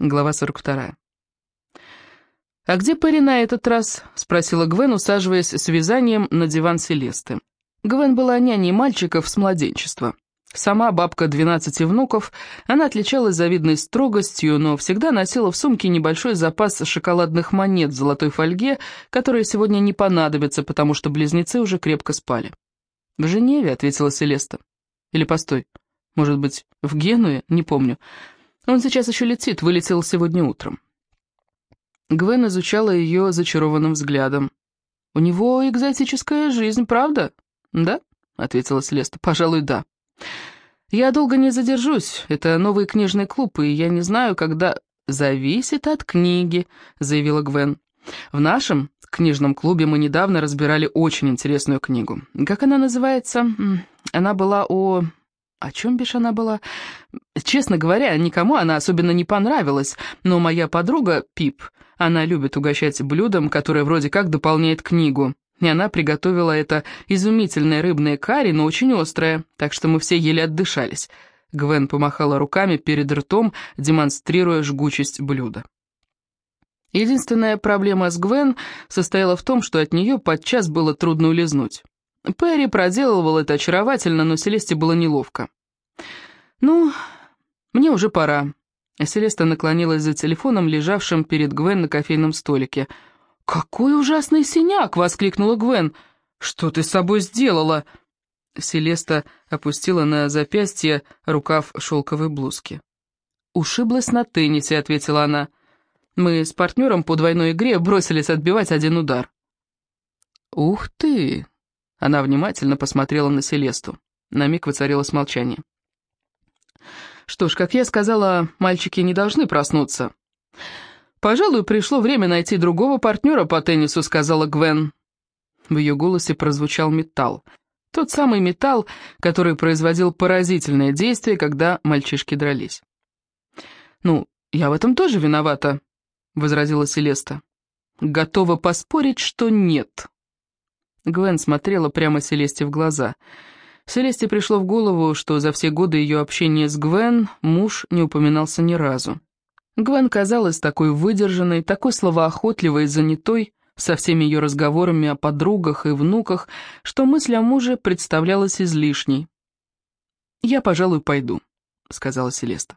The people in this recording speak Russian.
Глава 42. «А где Перри на этот раз?» — спросила Гвен, усаживаясь с вязанием на диван Селесты. Гвен была няней мальчиков с младенчества. Сама бабка 12 внуков, она отличалась завидной строгостью, но всегда носила в сумке небольшой запас шоколадных монет в золотой фольге, которые сегодня не понадобятся, потому что близнецы уже крепко спали. «В Женеве», — ответила Селеста. «Или постой, может быть, в Генуе? Не помню. Он сейчас еще летит, вылетел сегодня утром. Гвен изучала ее зачарованным взглядом. «У него экзотическая жизнь, правда?» «Да», — ответила Селеста, — «пожалуй, да». «Я долго не задержусь, это новый книжный клуб, и я не знаю, когда...» «Зависит от книги», — заявила Гвен. «В нашем книжном клубе мы недавно разбирали очень интересную книгу. Как она называется? Она была о... О чем бишь она была? Честно говоря, никому она особенно не понравилась, но моя подруга, Пип, она любит угощать блюдом, которое вроде как дополняет книгу. И она приготовила это изумительное рыбное карри, но очень острое, так что мы все еле отдышались. Гвен помахала руками перед ртом, демонстрируя жгучесть блюда. Единственная проблема с Гвен состояла в том, что от нее подчас было трудно улизнуть. Перри проделывал это очаровательно, но Селесте было неловко. «Ну, мне уже пора». Селеста наклонилась за телефоном, лежавшим перед Гвен на кофейном столике. «Какой ужасный синяк!» — воскликнула Гвен. «Что ты с собой сделала?» Селеста опустила на запястье рукав шелковой блузки. «Ушиблась на теннисе», — ответила она. «Мы с партнером по двойной игре бросились отбивать один удар». «Ух ты!» Она внимательно посмотрела на Селесту. На миг воцарилось молчание. «Что ж, как я сказала, мальчики не должны проснуться». «Пожалуй, пришло время найти другого партнера по теннису», — сказала Гвен. В ее голосе прозвучал металл. Тот самый металл, который производил поразительное действие, когда мальчишки дрались. «Ну, я в этом тоже виновата», — возразила Селеста. «Готова поспорить, что нет». Гвен смотрела прямо Селесте в глаза. Селесте пришло в голову, что за все годы ее общения с Гвен муж не упоминался ни разу. Гвен казалась такой выдержанной, такой словоохотливой и занятой, со всеми ее разговорами о подругах и внуках, что мысль о муже представлялась излишней. «Я, пожалуй, пойду», — сказала Селеста.